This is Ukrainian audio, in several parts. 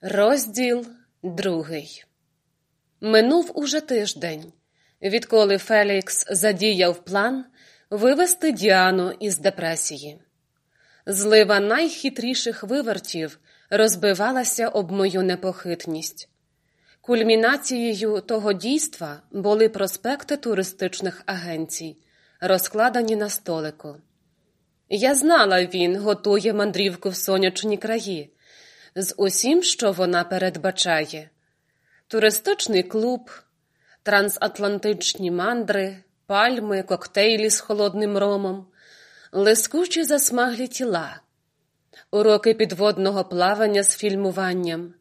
Розділ другий Минув уже тиждень, відколи Фелікс задіяв план вивести Діану із депресії. Злива найхитріших вивертів розбивалася об мою непохитність. Кульмінацією того дійства були проспекти туристичних агенцій, розкладені на столику. Я знала, він готує мандрівку в сонячні краї з усім, що вона передбачає: туристичний клуб, трансатлантичні мандри, пальми, коктейлі з холодним ромом, лискучі засмаглі тіла, уроки підводного плавання з фільмуванням,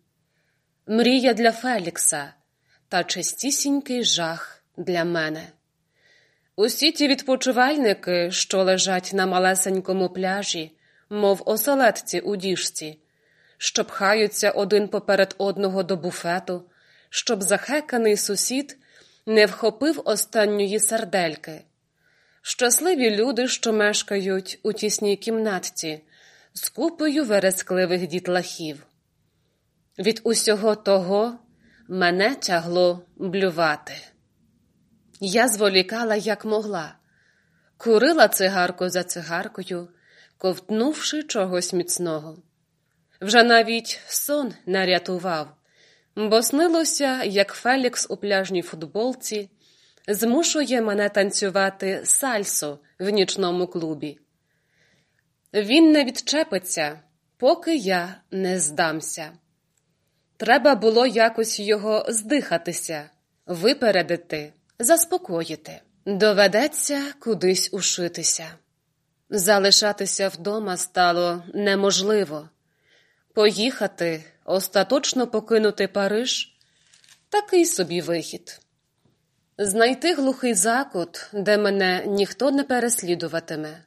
мрія для Фелікса та чистісінький жах для мене. Усі ті відпочивальники, що лежать на малесенькому пляжі, мов оселедці у діжці, що пхаються один поперед одного до буфету, щоб захеканий сусід не вхопив останньої сардельки. Щасливі люди, що мешкають у тісній кімнатці, з купою верескливих дітлахів. Від усього того мене тягло блювати. Я зволікала, як могла, курила цигарку за цигаркою, ковтнувши чогось міцного. Вже навіть сон нарятував, бо снилося, як Фелікс у пляжній футболці змушує мене танцювати сальсу в нічному клубі. Він не відчепиться, поки я не здамся. Треба було якось його здихатися, випередити, заспокоїти. Доведеться кудись ушитися. Залишатися вдома стало неможливо. Поїхати, остаточно покинути Париж такий собі вихід. Знайти глухий закут, де мене ніхто не переслідуватиме.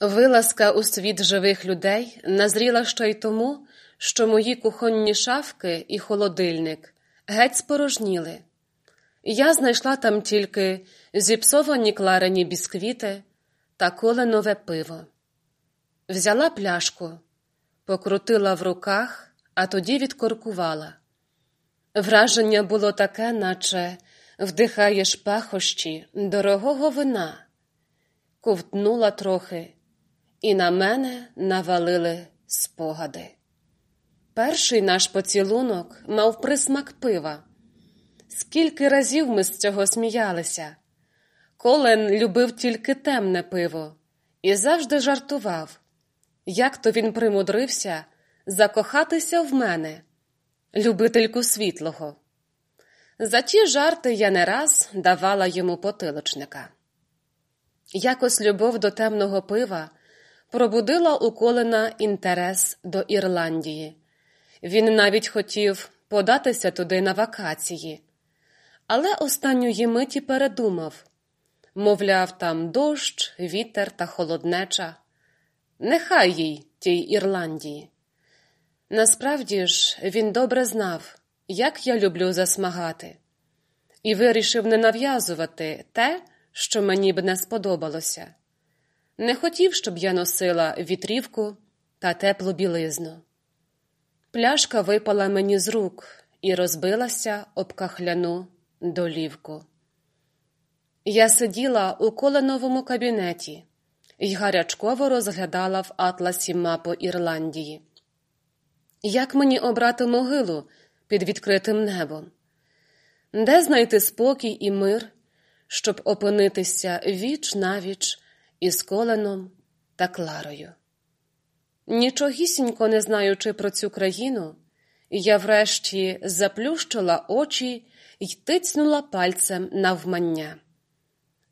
Вилазка у світ живих людей назріла ще й тому, що мої кухонні шафки і холодильник геть спорожніли. Я знайшла там тільки зіпсовані кларені бісквіти та коленове пиво. Взяла пляшку покрутила в руках, а тоді відкоркувала. Враження було таке, наче вдихаєш пахощі дорогого вина, ковтнула трохи, і на мене навалили спогади. Перший наш поцілунок мав присмак пива. Скільки разів ми з цього сміялися. Колен любив тільки темне пиво і завжди жартував. Як то він примудрився закохатися в мене, любительку світлого. За ті жарти я не раз давала йому потилочника. Якось любов до темного пива пробудила у Колина інтерес до Ірландії. Він навіть хотів податися туди на вакації, але останньої миті передумав мовляв, там дощ, вітер та холоднеча. Нехай їй тій Ірландії. Насправді ж, він добре знав, як я люблю засмагати, і вирішив не нав'язувати те, що мені б не сподобалося. Не хотів, щоб я носила вітрівку та теплу білизну. Пляшка випала мені з рук і розбилася об кахляну долівку. Я сиділа у коленовому кабінеті й гарячково розглядала в атласі мапу Ірландії. Як мені обрати могилу під відкритим небом? Де знайти спокій і мир, щоб опинитися віч навіч із коленом та Кларою? Нічогісінько не знаючи про цю країну, я врешті заплющила очі й тицнула пальцем навмання,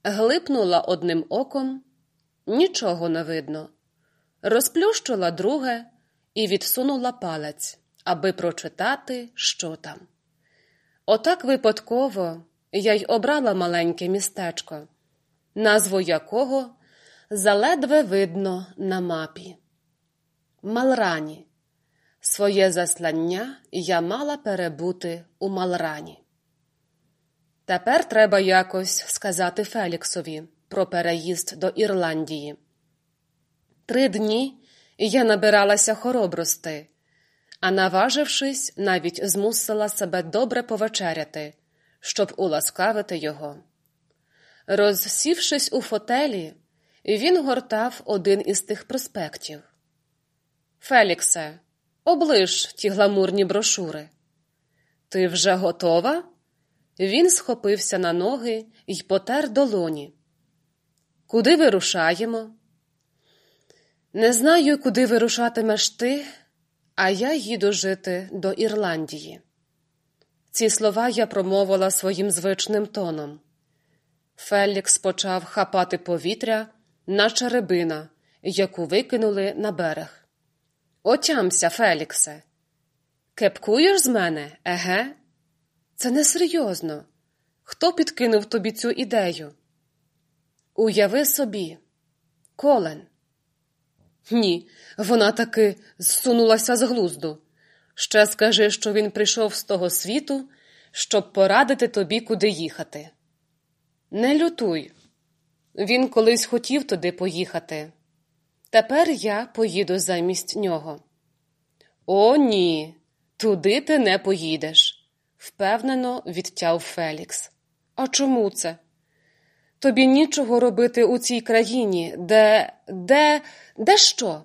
глипнула одним оком Нічого не видно. Розплющила друге і відсунула палець, аби прочитати, що там. Отак випадково я й обрала маленьке містечко, назву якого заледве видно на мапі. Малрані. Своє заслання я мала перебути у Малрані. Тепер треба якось сказати Феліксові про переїзд до Ірландії. Три дні я набиралася хоробрости, а наважившись, навіть змусила себе добре повечеряти, щоб уласкавити його. Розсівшись у фотелі, він гортав один із тих проспектів. Феліксе, оближ ті гламурні брошури. Ти вже готова? Він схопився на ноги й потер долоні. Куди вирушаємо? Не знаю, куди вирушатимеш ти, а я їду жити до Ірландії. Ці слова я промовила своїм звичним тоном. Фелікс почав хапати повітря, наче рибина, яку викинули на берег. Отямся, Феліксе. Кепкуєш з мене, еге? Це несерйозно. Хто підкинув тобі цю ідею? Уяви собі, Колен. Ні, вона таки зсунулася з глузду. Ще скажи, що він прийшов з того світу, щоб порадити тобі, куди їхати. Не лютуй. Він колись хотів туди поїхати. Тепер я поїду замість нього. О, ні, туди ти не поїдеш, впевнено відтяв Фелікс. А чому це? Тобі нічого робити у цій країні, де, де, де що?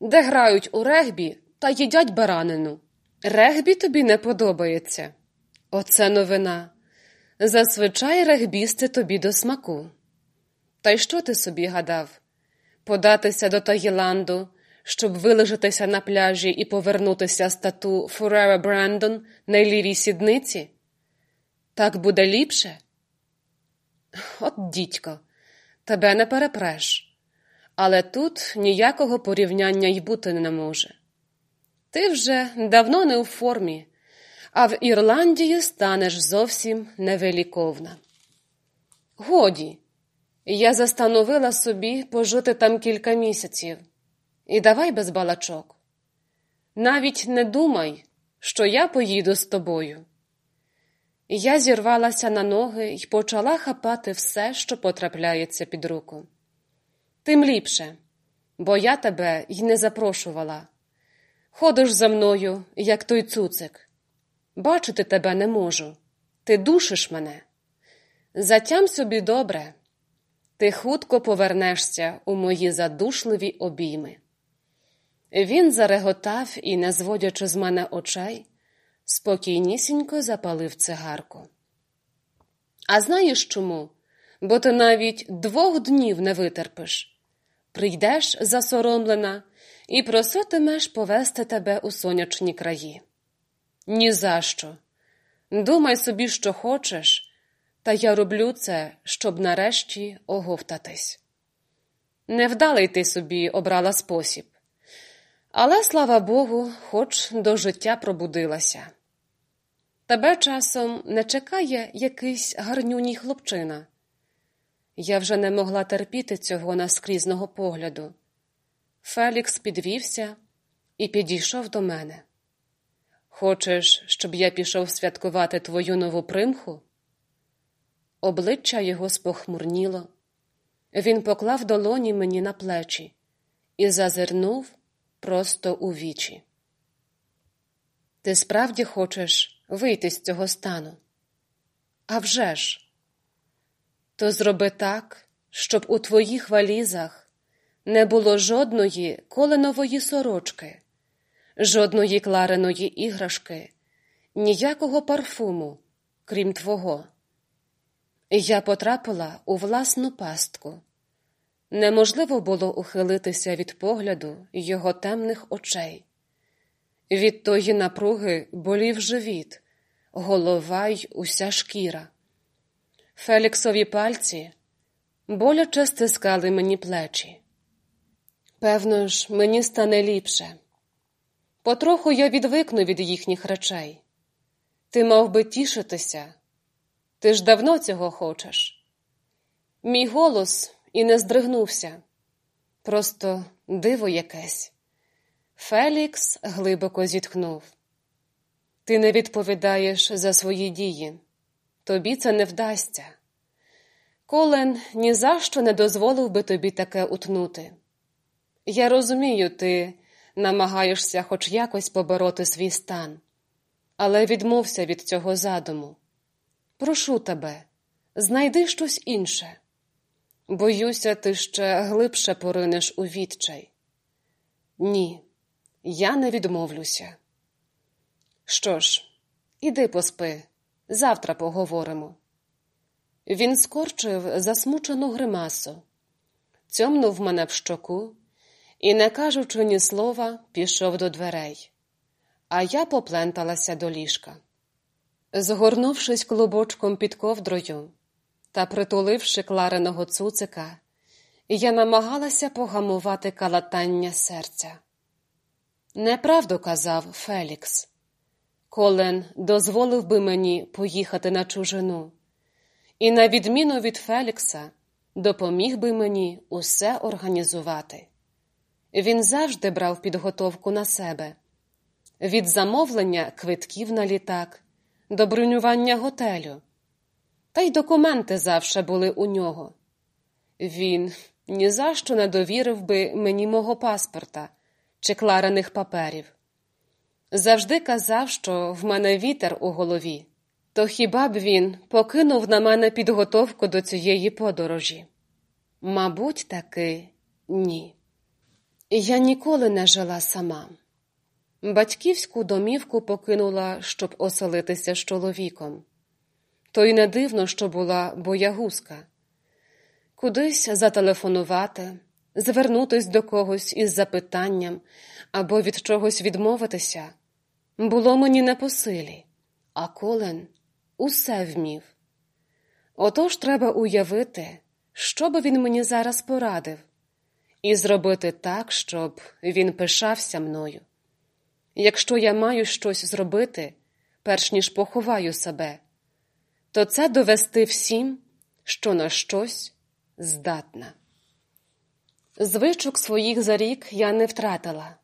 Де грають у регбі та їдять баранину. Регбі тобі не подобається. Оце новина. Зазвичай регбісти тобі до смаку. Та й що ти собі гадав? Податися до Таїланду, щоб вилежатися на пляжі і повернутися з тату Фурера Брендон на лівій сідниці? Так буде ліпше? От, дідько, тебе не перепреш, але тут ніякого порівняння й бути не може. Ти вже давно не у формі, а в Ірландії станеш зовсім невеликовна. Годі, я застановила собі пожити там кілька місяців, і давай без балачок. Навіть не думай, що я поїду з тобою. Я зірвалася на ноги і почала хапати все, що потрапляється під руку. Тим ліпше, бо я тебе й не запрошувала. Ходиш за мною, як той цуцик. Бачити тебе не можу. Ти душиш мене. Затям собі добре. Ти хутко повернешся у мої задушливі обійми. Він зареготав і, не зводячи з мене очей, спокійнісінько запалив цигарку. А знаєш чому? Бо ти навіть двох днів не витерпиш. Прийдеш засоромлена і проситимеш повести тебе у сонячні краї. Ні за що. Думай собі, що хочеш, та я роблю це, щоб нарешті оговтатись. Невдалий ти собі обрала спосіб, але, слава Богу, хоч до життя пробудилася. Тебе часом не чекає якийсь гарнюній хлопчина. Я вже не могла терпіти цього наскрізного погляду. Фелікс підвівся і підійшов до мене. Хочеш, щоб я пішов святкувати твою нову примху? Обличчя його спохмурніло. Він поклав долоні мені на плечі і зазирнув просто у вічі. Ти справді хочеш вийти з цього стану? А вже ж! То зроби так, щоб у твоїх валізах не було жодної коленової сорочки, жодної клареної іграшки, ніякого парфуму, крім твого. Я потрапила у власну пастку. Неможливо було ухилитися від погляду його темних очей. Від тої напруги болів живіт, голова й уся шкіра. Феліксові пальці боляче стискали мені плечі. Певно ж, мені стане ліпше. Потроху я відвикну від їхніх речей. Ти мав би тішитися. Ти ж давно цього хочеш. Мій голос і не здригнувся. Просто диво якесь. Фелікс глибоко зітхнув. Ти не відповідаєш за свої дії. Тобі це не вдасться. Колен ні за що не дозволив би тобі таке утнути. Я розумію, ти намагаєшся хоч якось побороти свій стан, але відмовся від цього задуму. Прошу тебе, знайди щось інше. Боюся, ти ще глибше поринеш у відчай. Ні, я не відмовлюся. Що ж, іди поспи, завтра поговоримо. Він скорчив засмучену гримасу, цьомнув мене в щоку і, не кажучи ні слова, пішов до дверей, а я попленталася до ліжка. Згорнувшись клубочком під ковдрою та притуливши клареного цуцика, я намагалася погамувати калатання серця. Неправду казав Фелікс. Колен дозволив би мені поїхати на чужину, і, на відміну від Фелікса, допоміг би мені усе організувати. Він завжди брав підготовку на себе від замовлення квитків на літак до бронювання готелю. Та й документи завше були у нього. Він ні за що не довірив би мені мого паспорта чи кларених паперів. Завжди казав, що в мене вітер у голові, то хіба б він покинув на мене підготовку до цієї подорожі? Мабуть, таки ні. Я ніколи не жила сама. Батьківську домівку покинула, щоб оселитися з чоловіком. То й не дивно, що була боягузка. Кудись зателефонувати, звернутись до когось із запитанням або від чогось відмовитися було мені не по силі, а колен усе вмів. Отож треба уявити, що би він мені зараз порадив, і зробити так, щоб він пишався мною. Якщо я маю щось зробити, перш ніж поховаю себе, то це довести всім, що на щось здатна. Звичок своїх за рік я не втратила.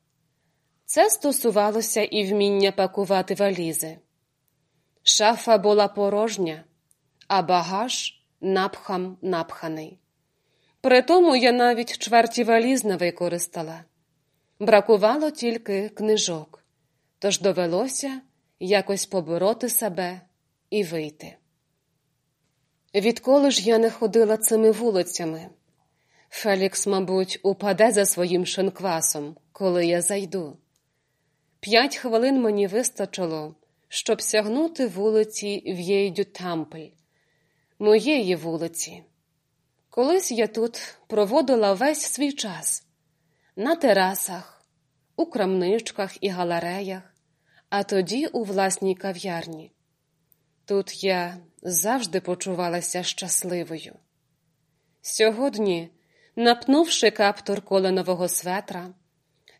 Це стосувалося і вміння пакувати валізи. Шафа була порожня, а багаж напхам напханий. Притому я навіть чверті валіз не використала. Бракувало тільки книжок, тож довелося якось побороти себе і вийти. Відколи ж я не ходила цими вулицями, Фелікс, мабуть, упаде за своїм шинквасом, коли я зайду. П'ять хвилин мені вистачило, щоб сягнути вулиці В'єйдю Тампль, моєї вулиці. Колись я тут проводила весь свій час на терасах, у крамничках і галереях, а тоді у власній кав'ярні. Тут я завжди почувалася щасливою. Сьогодні, напнувши каптур коленового светра,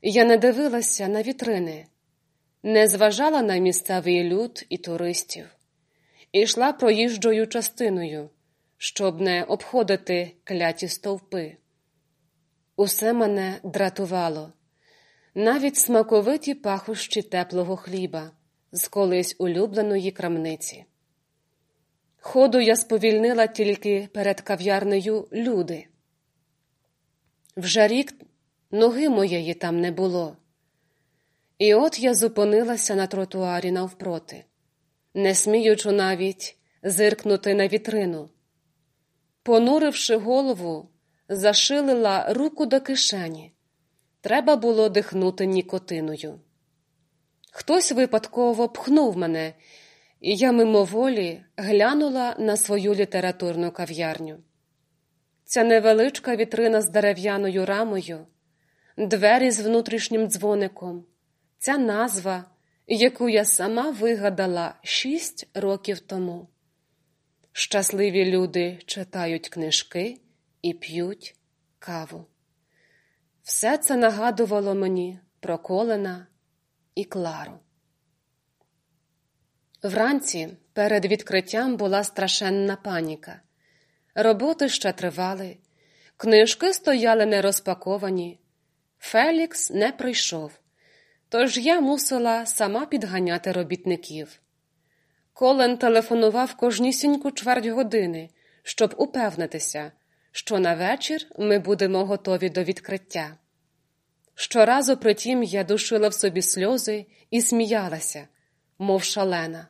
я не дивилася на вітрини, не зважала на місцевий люд і туристів, і йшла проїжджою частиною, щоб не обходити кляті стовпи. Усе мене дратувало, навіть смаковиті пахощі теплого хліба з колись улюбленої крамниці. Ходу я сповільнила тільки перед кав'ярнею люди. Вже рік ноги моєї там не було. І от я зупинилася на тротуарі навпроти, не сміючи навіть зиркнути на вітрину. Понуривши голову, зашилила руку до кишені. Треба було дихнути нікотиною. Хтось випадково пхнув мене, і я мимоволі глянула на свою літературну кав'ярню. Ця невеличка вітрина з дерев'яною рамою двері з внутрішнім дзвоником, ця назва, яку я сама вигадала шість років тому. Щасливі люди читають книжки і п'ють каву. Все це нагадувало мені про Колена і Клару. Вранці перед відкриттям була страшенна паніка. Роботи ще тривали, книжки стояли нерозпаковані, Фелікс не прийшов, тож я мусила сама підганяти робітників. Колен телефонував кожнісіньку чверть години, щоб упевнитися, що на вечір ми будемо готові до відкриття. Щоразу притім я душила в собі сльози і сміялася, мов шалена.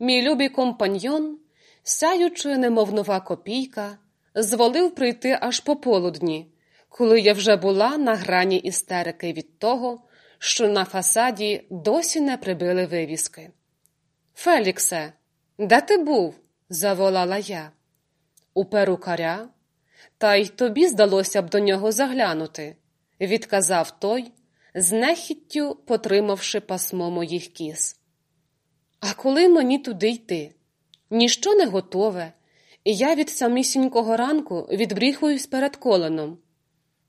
Мій любий компаньйон, сяючи, немов нова копійка, зволив прийти аж по полудні, коли я вже була на грані істерики від того, що на фасаді досі не прибили вивіски. Феліксе, де ти був? заволала я. У перукаря, та й тобі здалося б до нього заглянути, відказав той, з нехіттю потримавши пасмо моїх кіз. А коли мені туди йти? Ніщо не готове, і я від самісінького ранку відбріхуюсь перед коленом.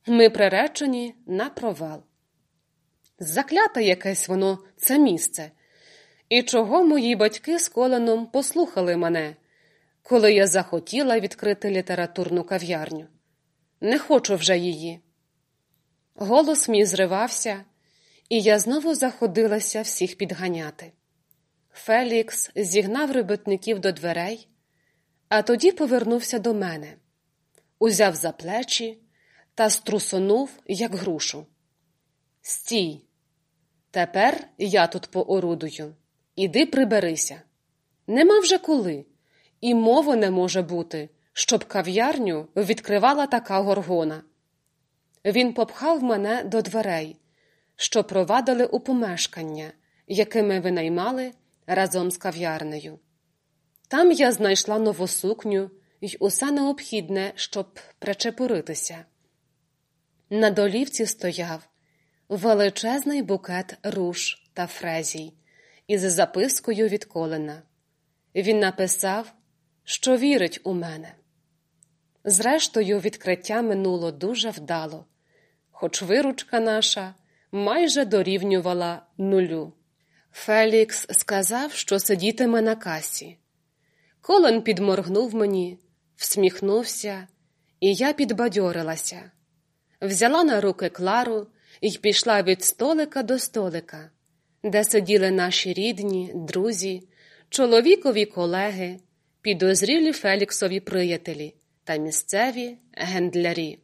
Ми приречені на провал. Закляте якесь воно це місце. І чого мої батьки з коленом послухали мене, коли я захотіла відкрити літературну кав'ярню. Не хочу вже її. Голос мій зривався, і я знову заходилася всіх підганяти. Фелікс зігнав робітників до дверей, а тоді повернувся до мене, узяв за плечі та струсонув, як грушу. Стій, тепер я тут поорудую. Іди приберися. Нема вже коли, і мови не може бути, щоб кав'ярню відкривала така горгона. Він попхав мене до дверей, що провадили у помешкання, яке ми винаймали разом з кав'ярнею. Там я знайшла нову сукню й усе необхідне, щоб причепуритися. На долівці стояв величезний букет руш та фрезій із запискою від Колина. Він написав, що вірить у мене. Зрештою, відкриття минуло дуже вдало, хоч виручка наша майже дорівнювала нулю. Фелікс сказав, що сидітиме на касі. Колин підморгнув мені, всміхнувся, і я підбадьорилася. Взяла на руки Клару і пішла від столика до столика, де сиділи наші рідні, друзі, чоловікові колеги, підозрілі Феліксові приятелі та місцеві гендлярі.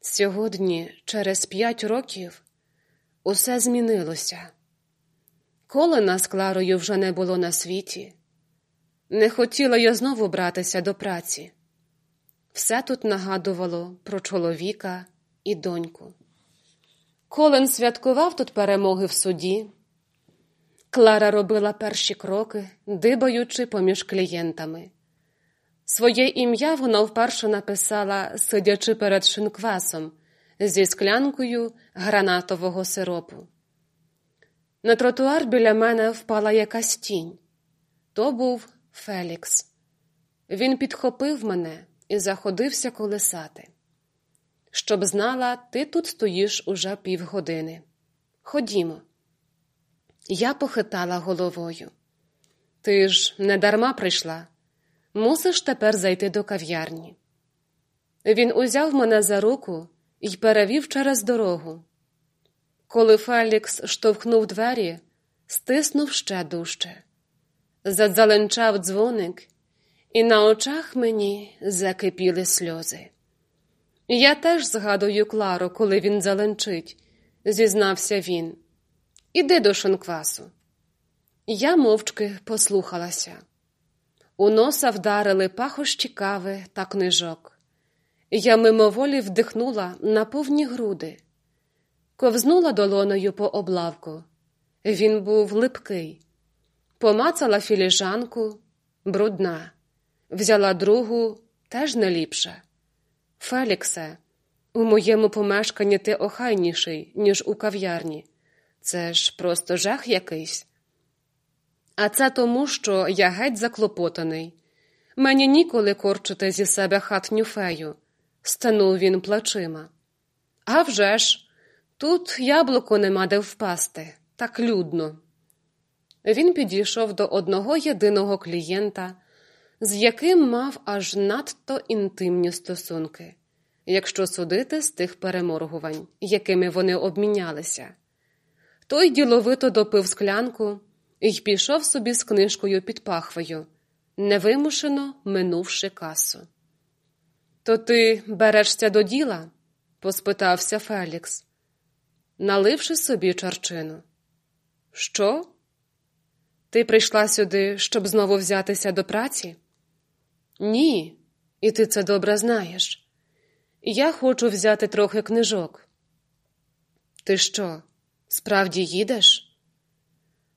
Сьогодні, через п'ять років, усе змінилося. Колена з Кларою вже не було на світі. Не хотіла я знову братися до праці. Все тут нагадувало про чоловіка і доньку. Колен святкував тут перемоги в суді. Клара робила перші кроки, дибаючи поміж клієнтами. Своє ім'я вона вперше написала, сидячи перед шинквасом зі склянкою гранатового сиропу. На тротуар біля мене впала якась тінь. То був Фелікс. Він підхопив мене і заходився колесати. Щоб знала, ти тут стоїш уже півгодини. Ходімо. Я похитала головою. Ти ж не дарма прийшла. Мусиш тепер зайти до кав'ярні. Він узяв мене за руку і перевів через дорогу. Коли Фелікс штовхнув двері, стиснув ще дужче. Задзаленчав дзвоник, і на очах мені закипіли сльози. Я теж згадую Клару, коли він заленчить, зізнався він. Іди до шинквасу. Я мовчки послухалася. У носа вдарили пахощі кави та книжок. Я мимоволі вдихнула на повні груди, ковзнула долоною по облавку. Він був липкий, помацала філіжанку, брудна, взяла другу теж не ліпше. Феліксе, у моєму помешканні ти охайніший, ніж у кав'ярні. Це ж просто жах якийсь. А це тому, що я геть заклопотаний. Мені ніколи корчити зі себе хатню фею, станув він плачима. А вже ж, тут яблуко нема де впасти, так людно. Він підійшов до одного єдиного клієнта, з яким мав аж надто інтимні стосунки, якщо судити з тих переморгувань, якими вони обмінялися. Той діловито допив склянку і пішов собі з книжкою під пахвою, невимушено минувши касу. То ти берешся до діла? поспитався Фелікс, наливши собі чарчину. Що? Ти прийшла сюди, щоб знову взятися до праці? Ні, і ти це добре знаєш. Я хочу взяти трохи книжок. Ти що, справді їдеш?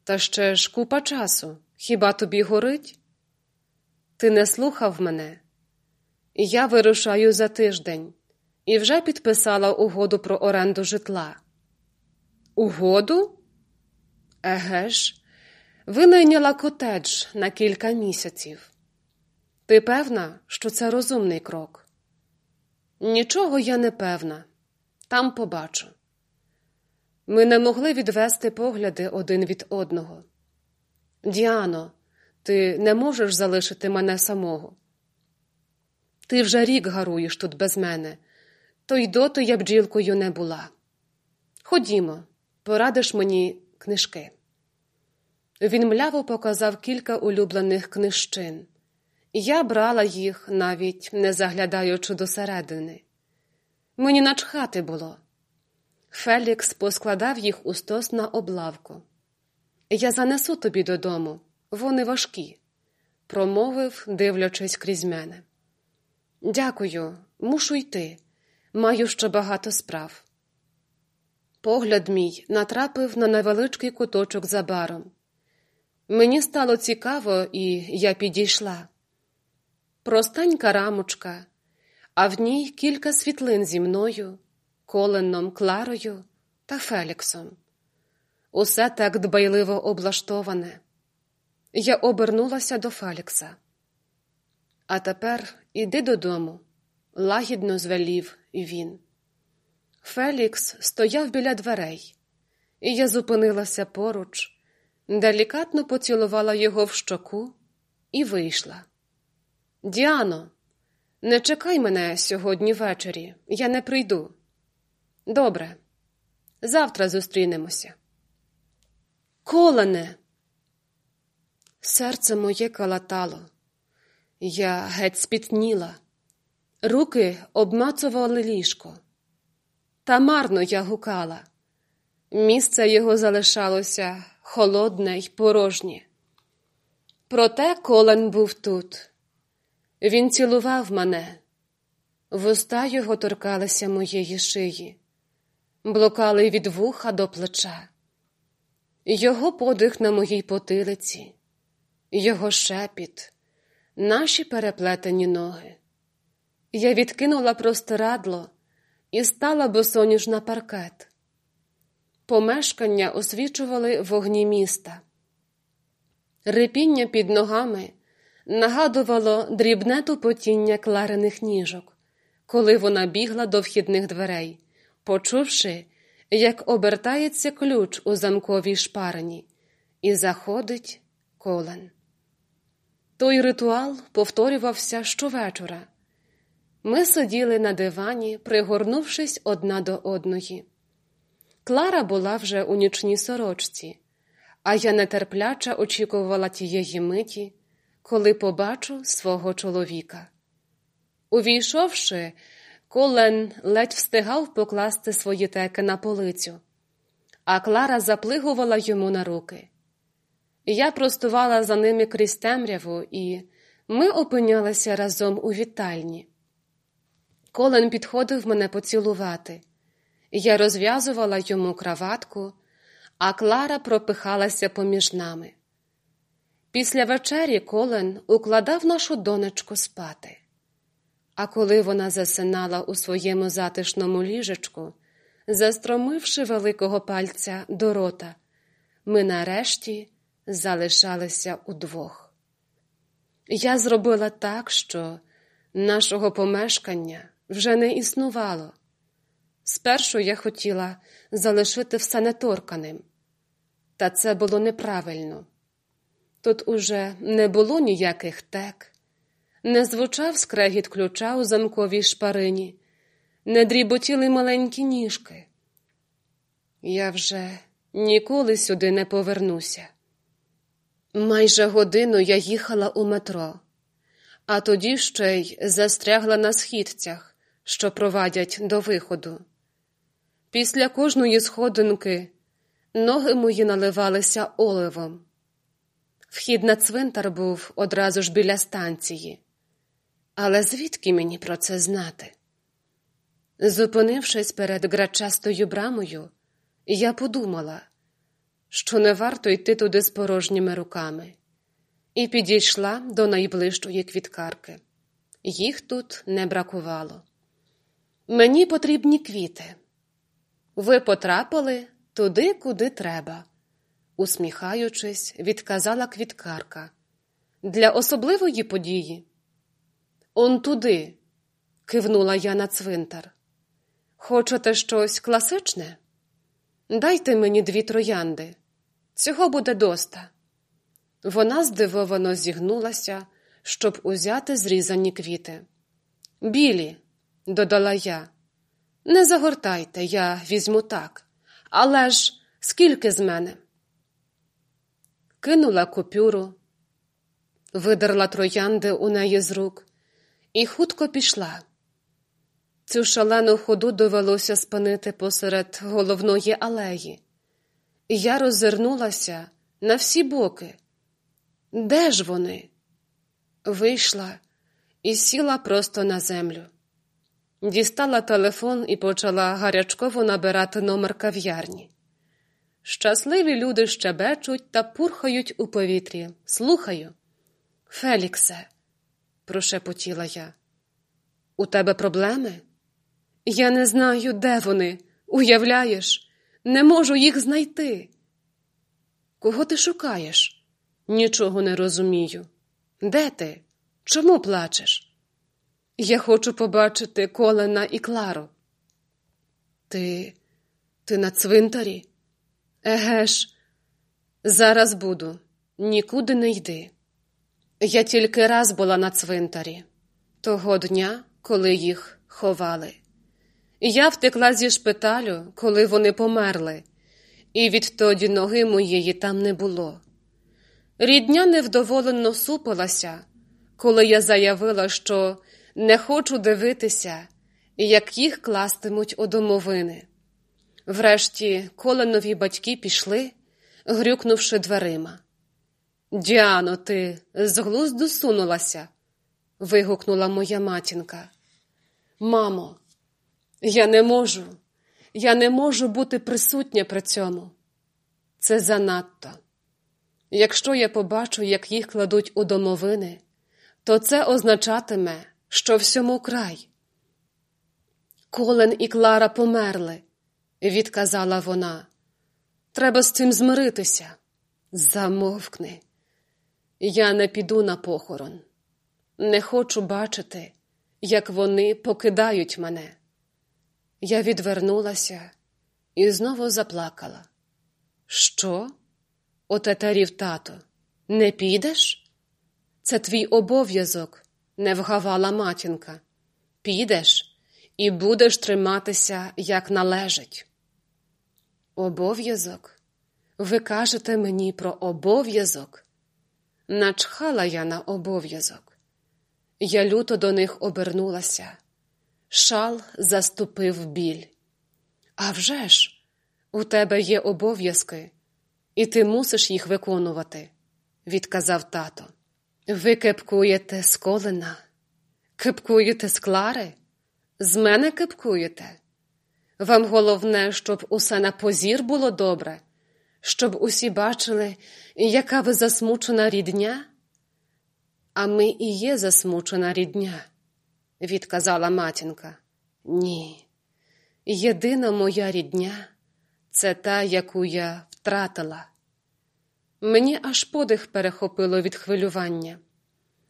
Та ще ж купа часу. Хіба тобі горить? Ти не слухав мене? Я вирушаю за тиждень і вже підписала угоду про оренду житла. Угоду? Еге ж, винайняла котедж на кілька місяців. Ти певна, що це розумний крок? Нічого я не певна, там побачу. Ми не могли відвести погляди один від одного. Діано, ти не можеш залишити мене самого. Ти вже рік гаруєш тут без мене, то й доти я бджілкою не була. Ходімо, порадиш мені книжки. Він мляво показав кілька улюблених книжчин. Я брала їх, навіть не заглядаючи до середини. Мені начхати було. Фелікс поскладав їх у стос на облавку. Я занесу тобі додому, вони важкі, промовив, дивлячись крізь мене. Дякую, мушу йти. Маю ще багато справ. Погляд мій натрапив на невеличкий куточок за баром. Мені стало цікаво, і я підійшла. Простанька рамочка, а в ній кілька світлин зі мною, коленом, Кларою та Феліксом. Усе так дбайливо облаштоване. Я обернулася до Фелікса. А тепер іди додому, лагідно звелів він. Фелікс стояв біля дверей, і я зупинилася поруч, делікатно поцілувала його в щоку і вийшла. Діано, не чекай мене сьогодні ввечері, я не прийду. Добре, завтра зустрінемося. Колене. Серце моє калатало, я геть спітніла, руки обмацували ліжко. Та марно я гукала. Місце його залишалося холодне й порожнє. Проте колен був тут. Він цілував мене, вуста його торкалися моєї шиї, блукали від вуха до плеча, його подих на моїй потилиці, його шепіт, наші переплетені ноги. Я відкинула простирадло і стала босоніж на паркет. Помешкання освічували вогні міста. Рипіння під ногами нагадувало дрібне тупотіння кларених ніжок, коли вона бігла до вхідних дверей, почувши, як обертається ключ у замковій шпарині, і заходить колен. Той ритуал повторювався щовечора. Ми сиділи на дивані, пригорнувшись одна до одної. Клара була вже у нічній сорочці, а я нетерпляче очікувала тієї миті, коли побачу свого чоловіка. Увійшовши, Колен ледь встигав покласти свої теки на полицю, а Клара заплигувала йому на руки. Я простувала за ними крізь темряву, і ми опинялися разом у вітальні. Колен підходив мене поцілувати. Я розв'язувала йому краватку, а Клара пропихалася поміж нами. Після вечері Колен укладав нашу донечку спати. А коли вона засинала у своєму затишному ліжечку, застромивши великого пальця до рота, ми нарешті залишалися удвох. Я зробила так, що нашого помешкання вже не існувало. Спершу я хотіла залишити все неторканим, та це було неправильно. Тут уже не було ніяких тек, не звучав скрегіт ключа у замковій шпарині, не дріботіли маленькі ніжки. Я вже ніколи сюди не повернуся. Майже годину я їхала у метро, а тоді ще й застрягла на східцях, що провадять до виходу. Після кожної сходинки ноги мої наливалися оливом. Вхід на цвинтар був одразу ж біля станції. Але звідки мені про це знати? Зупинившись перед грачастою брамою, я подумала, що не варто йти туди з порожніми руками, і підійшла до найближчої квіткарки. Їх тут не бракувало. Мені потрібні квіти. Ви потрапили туди, куди треба, усміхаючись, відказала квіткарка. Для особливої події. Он туди, кивнула я на цвинтар. Хочете щось класичне? Дайте мені дві троянди. Цього буде доста. Вона здивовано зігнулася, щоб узяти зрізані квіти. Білі, додала я. Не загортайте, я візьму так. Але ж скільки з мене? Кинула купюру, видерла троянди у неї з рук і хутко пішла. Цю шалену ходу довелося спинити посеред головної алеї. Я роззирнулася на всі боки. Де ж вони? Вийшла і сіла просто на землю. Дістала телефон і почала гарячково набирати номер кав'ярні. Щасливі люди щебечуть та пурхають у повітрі. Слухаю. Феліксе, прошепотіла я. У тебе проблеми? Я не знаю, де вони. Уявляєш, не можу їх знайти. Кого ти шукаєш? Нічого не розумію. Де ти? Чому плачеш? Я хочу побачити Колена і Клару. Ти ти на цвинтарі? Еге ж, зараз буду, нікуди не йди. Я тільки раз була на цвинтарі, того дня, коли їх ховали. Я втекла зі шпиталю, коли вони померли, і відтоді ноги моєї там не було. Рідня невдоволено супилася, коли я заявила, що не хочу дивитися, як їх кластимуть у домовини. Врешті коленові батьки пішли, грюкнувши дверима. Діано, ти з глузду сунулася, вигукнула моя матінка. Мамо, я не можу, я не можу бути присутня при цьому. Це занадто. Якщо я побачу, як їх кладуть у домовини, то це означатиме, що всьому край. Колен і Клара померли, відказала вона. Треба з цим змиритися. Замовкни. Я не піду на похорон. Не хочу бачити, як вони покидають мене. Я відвернулася і знову заплакала. Що? Отетерів тато, не підеш? Це твій обов'язок, не вгавала матінка. Підеш і будеш триматися, як належить. Обов'язок? Ви кажете мені про обов'язок? Начхала я на обов'язок. Я люто до них обернулася. Шал заступив біль. «А вже ж, у тебе є обов'язки, і ти мусиш їх виконувати, відказав тато. Ви кепкуєте з колена, кепкуєте з клари, з мене кепкуєте. Вам головне, щоб усе на позір було добре, щоб усі бачили, яка ви засмучена рідня? А ми і є засмучена рідня відказала матінка. Ні. Єдина моя рідня це та, яку я втратила. Мені аж подих перехопило від хвилювання,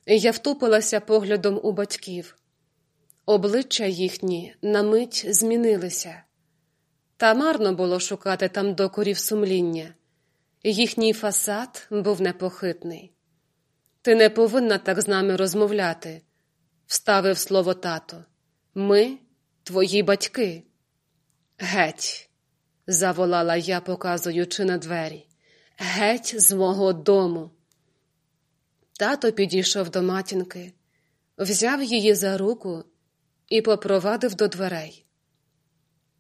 я втупилася поглядом у батьків. Обличчя їхні на мить змінилися, та марно було шукати там докорів сумління. Їхній фасад був непохитний. Ти не повинна так з нами розмовляти, вставив слово тато. Ми твої батьки. Геть, заволала я, показуючи на двері. Геть з мого дому. Тато підійшов до матінки, взяв її за руку і попровадив до дверей.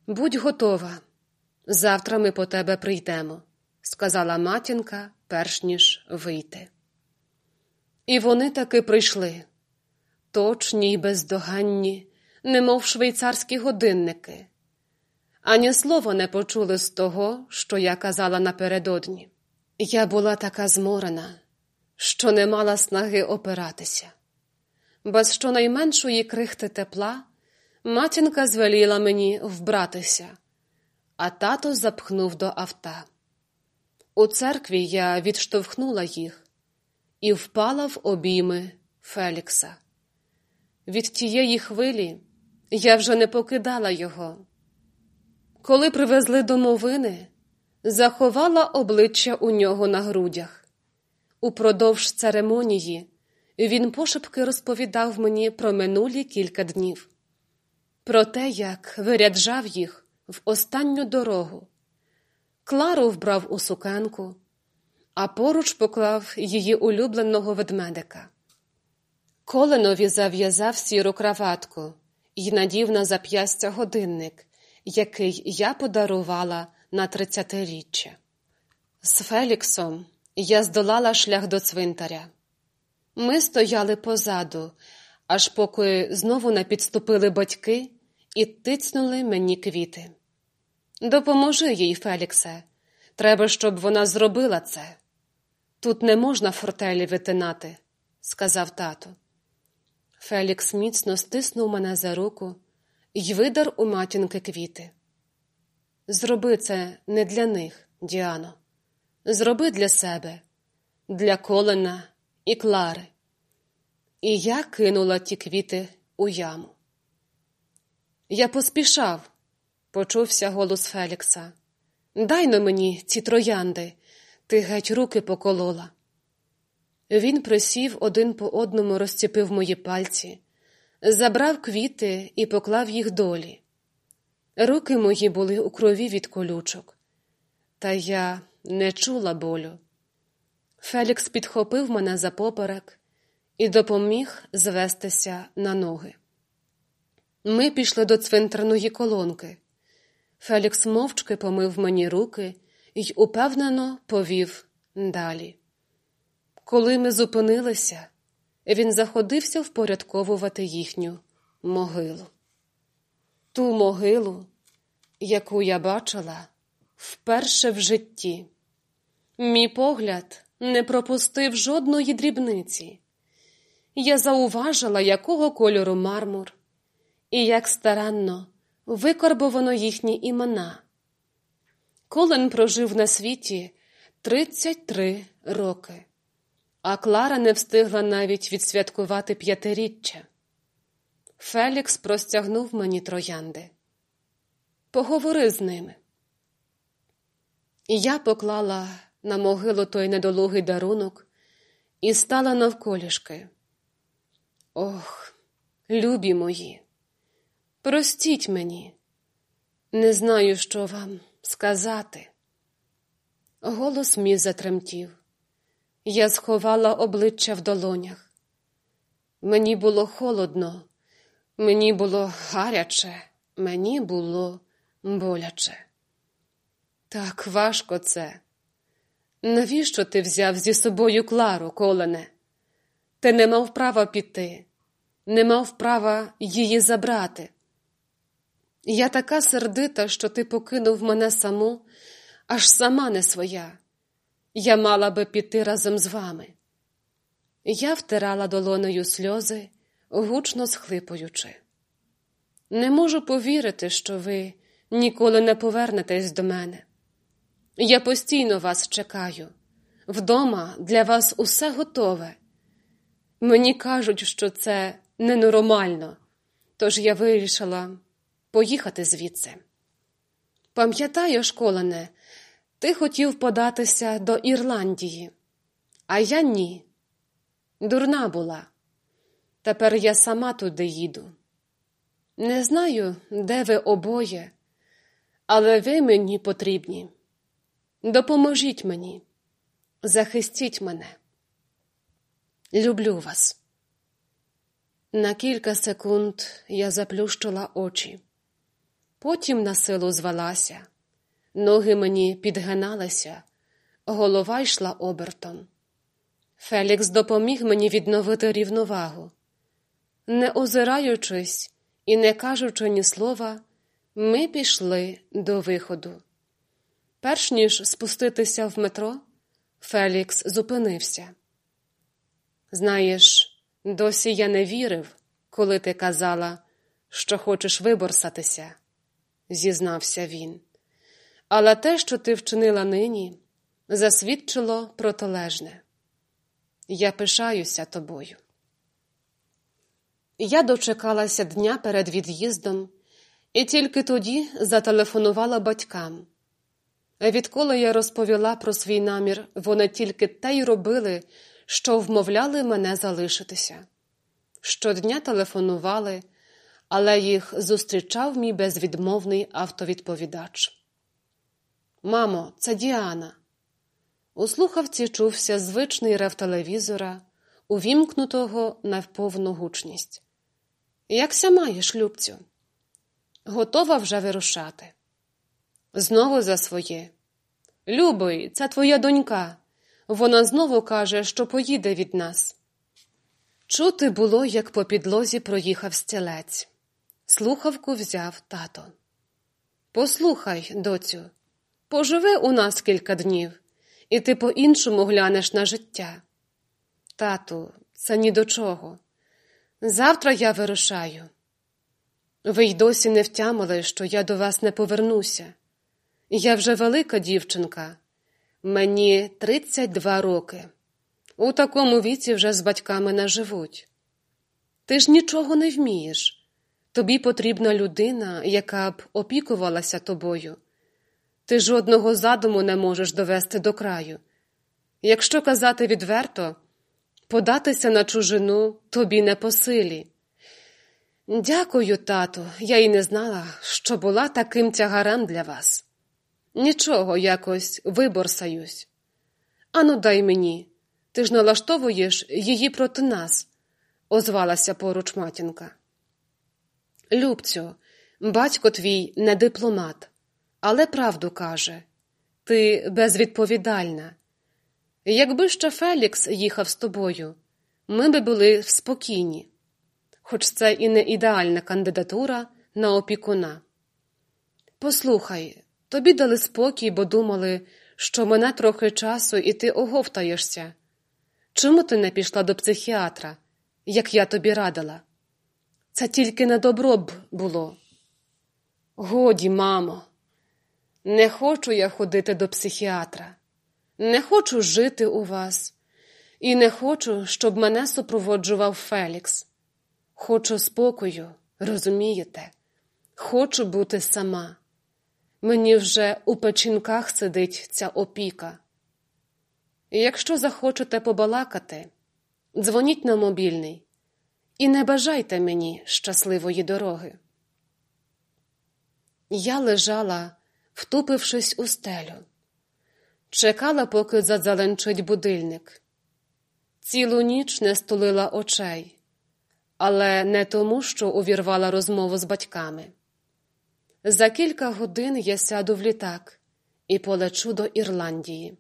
Будь готова, завтра ми по тебе прийдемо, сказала матінка, перш ніж вийти. І вони таки прийшли точні й бездоганні, немов швейцарські годинники. Ані слова не почули з того, що я казала напередодні. Я була така зморена, що не мала снаги опиратися. Без щонайменшої крихти тепла матінка звеліла мені вбратися, а тато запхнув до авта. У церкві я відштовхнула їх і впала в обійми Фелікса. Від тієї хвилі я вже не покидала його. Коли привезли домовини, заховала обличчя у нього на грудях. Упродовж церемонії він пошепки розповідав мені про минулі кілька днів, про те, як виряджав їх в останню дорогу. Клару вбрав у сукенку, а поруч поклав її улюбленого ведмедика. Коленові зав'язав сіру краватку і надів на зап'ястя годинник, який я подарувала на тридцятиріччя. З Феліксом я здолала шлях до цвинтаря. Ми стояли позаду, аж поки знову не підступили батьки і тицнули мені квіти. Допоможи їй, Феліксе. Треба, щоб вона зробила це. Тут не можна фортелі витинати, сказав тато. Фелікс міцно стиснув мене за руку і видар у матінки квіти. Зроби це не для них, Діано. Зроби для себе, для Колена і Клари. І я кинула ті квіти у яму. Я поспішав, почувся голос Фелікса. Дай на мені ці троянди, ти геть руки поколола. Він присів один по одному, розціпив мої пальці, забрав квіти і поклав їх долі. Руки мої були у крові від колючок, та я не чула болю. Фелікс підхопив мене за поперек і допоміг звестися на ноги. Ми пішли до цвинтарної колонки. Фелікс мовчки помив мені руки і упевнено повів далі. Коли ми зупинилися, він заходився впорядковувати їхню могилу. Ту могилу, яку я бачила вперше в житті. Мій погляд не пропустив жодної дрібниці. Я зауважила, якого кольору мармур, і як старанно викорбовано їхні імена. Колен прожив на світі 33 роки а Клара не встигла навіть відсвяткувати п'ятиріччя. Фелікс простягнув мені троянди. Поговори з ними. І я поклала на могилу той недолугий дарунок і стала навколішки. Ох, любі мої, простіть мені, не знаю, що вам сказати. Голос мій затремтів. Я сховала обличчя в долонях. Мені було холодно, мені було гаряче, мені було боляче. Так важко це. Навіщо ти взяв зі собою Клару, колене? Ти не мав права піти, не мав права її забрати. Я така сердита, що ти покинув мене саму, аж сама не своя. Я мала би піти разом з вами. Я втирала долоною сльози, гучно схлипуючи. Не можу повірити, що ви ніколи не повернетесь до мене. Я постійно вас чекаю. Вдома для вас усе готове. Мені кажуть, що це ненормально, тож я вирішила поїхати звідси. Пам'ятаю, школене, ти хотів податися до Ірландії, а я ні. Дурна була. Тепер я сама туди їду. Не знаю, де ви обоє, але ви мені потрібні. Допоможіть мені, захистіть мене. Люблю вас. На кілька секунд я заплющила очі, потім на силу звелася, ноги мені підгиналися, голова йшла обертом. Фелікс допоміг мені відновити рівновагу. Не озираючись і не кажучи ні слова, ми пішли до виходу. Перш ніж спуститися в метро, Фелікс зупинився. Знаєш, досі я не вірив, коли ти казала, що хочеш виборсатися, зізнався він. Але те, що ти вчинила нині, засвідчило протилежне. Я пишаюся тобою. Я дочекалася дня перед від'їздом і тільки тоді зателефонувала батькам. Відколи я розповіла про свій намір, вони тільки те й робили, що вмовляли мене залишитися. Щодня телефонували, але їх зустрічав мій безвідмовний автовідповідач. Мамо, це Діана. У слухавці чувся звичний рев телевізора, увімкнутого на повну гучність. Якся маєш, Любцю? Готова вже вирушати. Знову за своє. Любий, це твоя донька. Вона знову каже, що поїде від нас. Чути було, як по підлозі проїхав стілець. Слухавку взяв тато. Послухай, доцю, поживи у нас кілька днів, і ти по-іншому глянеш на життя. Тату, це ні до чого. Завтра я вирушаю. Ви й досі не втямили, що я до вас не повернуся. Я вже велика дівчинка, мені 32 роки. У такому віці вже з батьками не живуть. Ти ж нічого не вмієш. Тобі потрібна людина, яка б опікувалася тобою. Ти жодного задуму не можеш довести до краю. Якщо казати відверто, податися на чужину тобі не по силі. Дякую, тату, я й не знала, що була таким тягарем для вас. Нічого якось виборсаюсь. Ану, дай мені, ти ж налаштовуєш її проти нас, озвалася поруч матінка. Любцю, батько твій не дипломат, але правду каже ти безвідповідальна. Якби ще Фелікс їхав з тобою, ми би були спокійні, хоч це і не ідеальна кандидатура на опікуна. Послухай, тобі дали спокій, бо думали, що мене трохи часу і ти оговтаєшся. Чому ти не пішла до психіатра, як я тобі радила? Це тільки на добро б було. Годі, мамо, не хочу я ходити до психіатра, не хочу жити у вас, і не хочу, щоб мене супроводжував Фелікс. Хочу спокою, розумієте? Хочу бути сама. Мені вже у печінках сидить ця опіка. Якщо захочете побалакати, дзвоніть на мобільний і не бажайте мені щасливої дороги. Я лежала, втупившись у стелю, чекала, поки задзеленчить будильник. Цілу ніч не стулила очей, але не тому, що увірвала розмову з батьками. За кілька годин я сяду в літак і полечу до Ірландії.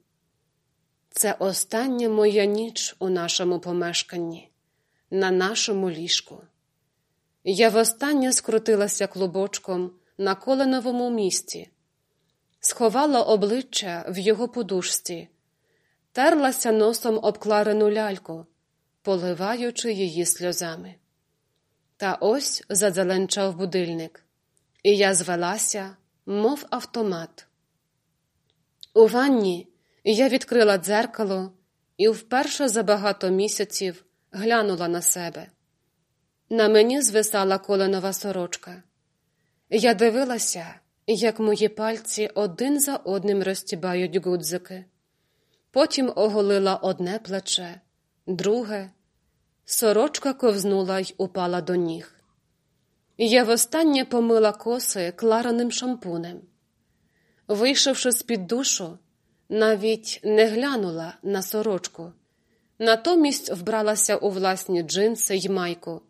Це остання моя ніч у нашому помешканні, на нашому ліжку. Я востаннє скрутилася клубочком на коленовому місці, сховала обличчя в його подушці, терлася носом об кларену ляльку, поливаючи її сльозами. Та ось задзеленчав будильник, і я звелася, мов автомат. У ванні я відкрила дзеркало і вперше за багато місяців глянула на себе. На мені звисала коленова сорочка. Я дивилася, як мої пальці один за одним розтібають гудзики. Потім оголила одне плече, друге. Сорочка ковзнула й упала до ніг. Я востаннє помила коси клараним шампунем. Вийшовши з під душу, навіть не глянула на сорочку, натомість вбралася у власні джинси й майку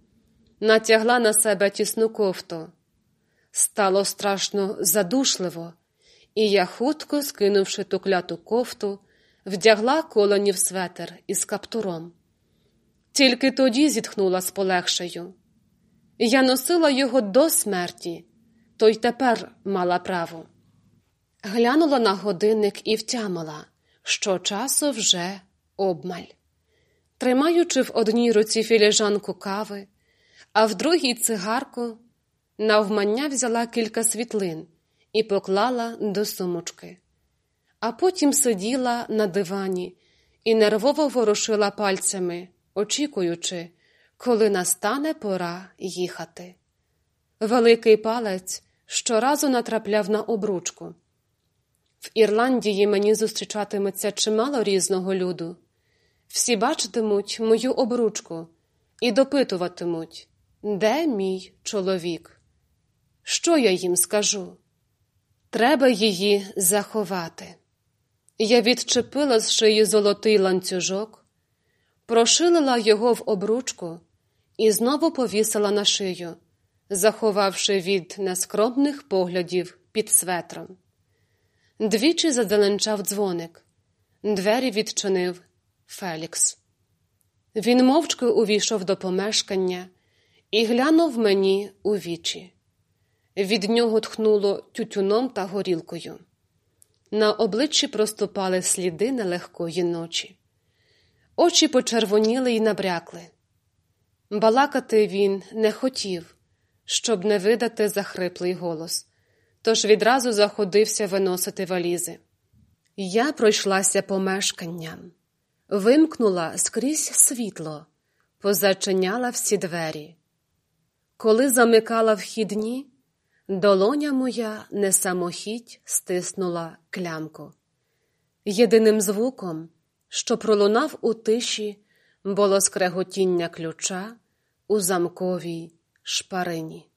натягла на себе тісну кофту. Стало страшно задушливо, і я, хутко скинувши ту кляту кофту, вдягла колонів светер із каптуром. Тільки тоді зітхнула з полегшею. Я носила його до смерті, то й тепер мала право. Глянула на годинник і втямила, що часу вже обмаль. Тримаючи в одній руці філіжанку кави, а в другій цигарку, навмання взяла кілька світлин і поклала до сумочки. А потім сиділа на дивані і нервово ворушила пальцями, очікуючи, коли настане пора їхати. Великий палець щоразу натрапляв на обручку. В Ірландії мені зустрічатиметься чимало різного люду. Всі бачитимуть мою обручку і допитуватимуть, де мій чоловік. Що я їм скажу? Треба її заховати. Я відчепила з шиї золотий ланцюжок, прошилила його в обручку і знову повісила на шию, заховавши від нескромних поглядів під светром. Двічі заделенчав дзвоник, двері відчинив Фелікс. Він мовчки увійшов до помешкання і глянув мені у вічі. Від нього тхнуло тютюном та горілкою. На обличчі проступали сліди нелегкої ночі. Очі почервоніли й набрякли. Балакати він не хотів, щоб не видати захриплий голос, тож відразу заходився виносити валізи. Я пройшлася помешканням, вимкнула скрізь світло, позачиняла всі двері. Коли замикала вхідні, долоня моя несамохідь стиснула клямку. Єдиним звуком, що пролунав у тиші, було скреготіння ключа у замковій шпарині.